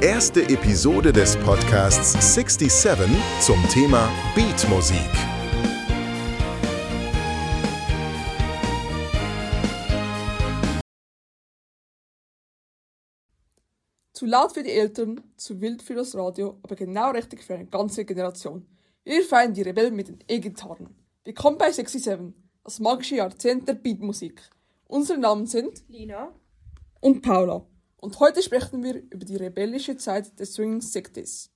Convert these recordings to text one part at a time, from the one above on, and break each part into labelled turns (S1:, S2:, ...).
S1: erste Episode des Podcasts 67 zum Thema Beatmusik.
S2: Zu laut für die Eltern, zu wild für das Radio, aber genau richtig für eine ganze Generation. Wir feiern die Rebellen mit den E-Gitarren. Willkommen bei 67, das magische Jahrzehnt der Beatmusik. Unsere Namen sind
S3: Lina.
S2: und Paula. Und heute sprechen wir über die rebellische Zeit des Swing Sixties.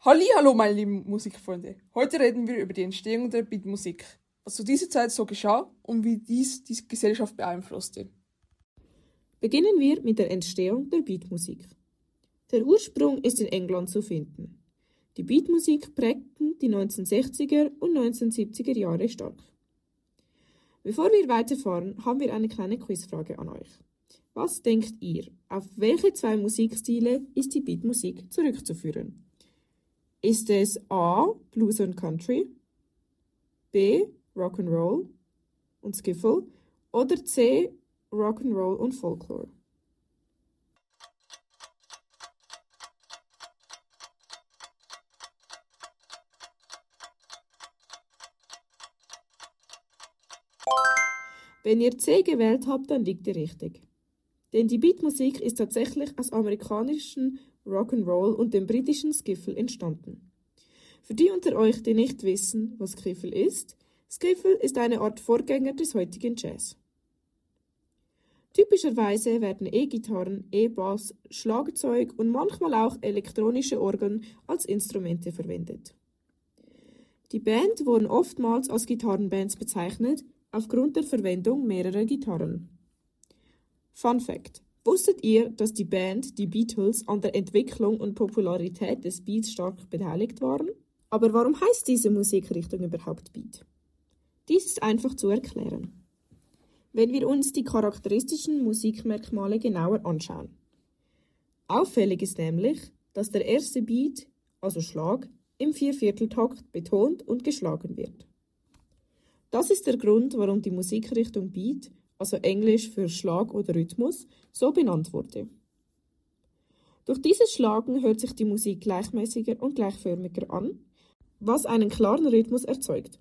S2: Halli, hallo meine lieben Musikfreunde. Heute reden wir über die Entstehung der Beatmusik, was zu dieser Zeit so geschah und wie dies die Gesellschaft beeinflusste.
S3: Beginnen wir mit der Entstehung der Beatmusik. Der Ursprung ist in England zu finden. Die Beatmusik prägten die 1960er und 1970er Jahre stark. Bevor wir weiterfahren, haben wir eine kleine Quizfrage an euch. Was denkt ihr, auf welche zwei Musikstile ist die Beatmusik zurückzuführen? Ist es A. Blues und Country, B. Rock'n'Roll und Skiffle oder C. Rock'n'Roll und Folklore? Wenn ihr C gewählt habt, dann liegt ihr richtig. Denn die Beatmusik ist tatsächlich aus amerikanischen Rock'n'Roll und dem britischen Skiffle entstanden. Für die unter euch, die nicht wissen, was Skiffle ist, Skiffle ist eine Art Vorgänger des heutigen Jazz. Typischerweise werden E-Gitarren, E-Bass, Schlagzeug und manchmal auch elektronische Orgeln als Instrumente verwendet. Die Band wurden oftmals als Gitarrenbands bezeichnet, aufgrund der Verwendung mehrerer Gitarren. Fun Fact: Wusstet ihr, dass die Band, die Beatles, an der Entwicklung und Popularität des Beats stark beteiligt waren? Aber warum heißt diese Musikrichtung überhaupt Beat? Dies ist einfach zu erklären. Wenn wir uns die charakteristischen Musikmerkmale genauer anschauen. Auffällig ist nämlich, dass der erste Beat, also Schlag, im Viervierteltakt betont und geschlagen wird. Das ist der Grund, warum die Musikrichtung Beat, also Englisch für Schlag oder Rhythmus, so benannt wurde. Durch dieses Schlagen hört sich die Musik gleichmäßiger und gleichförmiger an, was einen klaren Rhythmus erzeugt.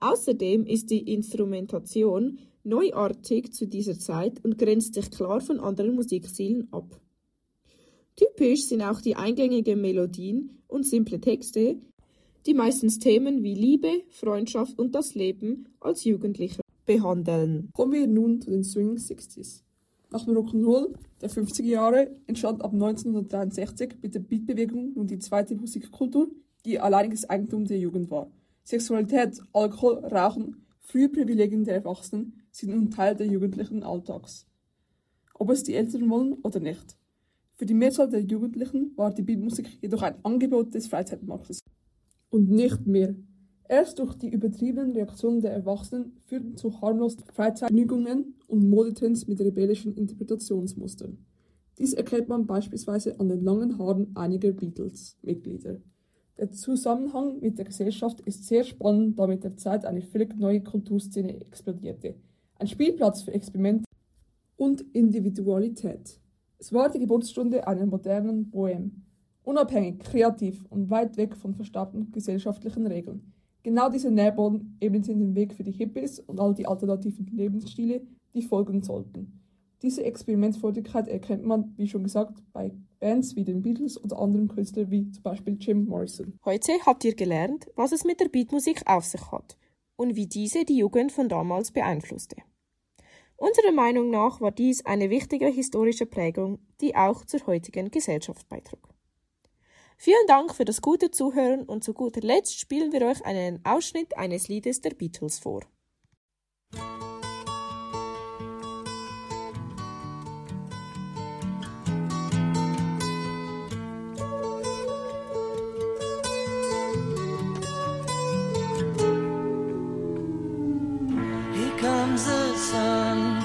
S3: Außerdem ist die Instrumentation neuartig zu dieser Zeit und grenzt sich klar von anderen Musikstilen ab. Typisch sind auch die eingängigen Melodien und simple Texte, die meistens Themen wie Liebe, Freundschaft und das Leben als Jugendlicher behandeln.
S2: Kommen wir nun zu den Swing Sixties. Nach dem Rock'n'Roll der 50er Jahre entstand ab 1963 mit der Beatbewegung nun die zweite Musikkultur, die alleiniges Eigentum der Jugend war. Sexualität, Alkohol, Rauchen, frühe Privilegien der Erwachsenen sind nun Teil der jugendlichen Alltags. Ob es die Eltern wollen oder nicht. Für die Mehrzahl der Jugendlichen war die Beatmusik jedoch ein Angebot des Freizeitmarktes und nicht mehr. Erst durch die übertriebenen Reaktionen der Erwachsenen führten zu harmlosen Freizeitvergnügungen und Modetrends mit rebellischen Interpretationsmustern. Dies erkennt man beispielsweise an den langen Haaren einiger Beatles-Mitglieder. Der Zusammenhang mit der Gesellschaft ist sehr spannend, da mit der Zeit eine völlig neue Kulturszene explodierte. Ein Spielplatz für Experimente und Individualität. Es war die Geburtsstunde einer modernen Bohème. Unabhängig, kreativ und weit weg von verstaubten gesellschaftlichen Regeln. Genau dieser Nährboden ebnete den Weg für die Hippies und all die alternativen Lebensstile, die folgen sollten. Diese Experimentfreudigkeit erkennt man, wie schon gesagt, bei Bands wie den Beatles oder anderen Künstlern wie zum Beispiel Jim Morrison.
S3: Heute habt ihr gelernt, was es mit der Beatmusik auf sich hat und wie diese die Jugend von damals beeinflusste. Unserer Meinung nach war dies eine wichtige historische Prägung, die auch zur heutigen Gesellschaft beitrug. Vielen Dank für das gute Zuhören und zu guter Letzt spielen wir euch einen Ausschnitt eines Liedes der Beatles vor.
S4: Here comes the sun.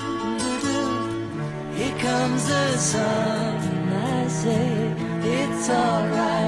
S4: sun. I say it's alright.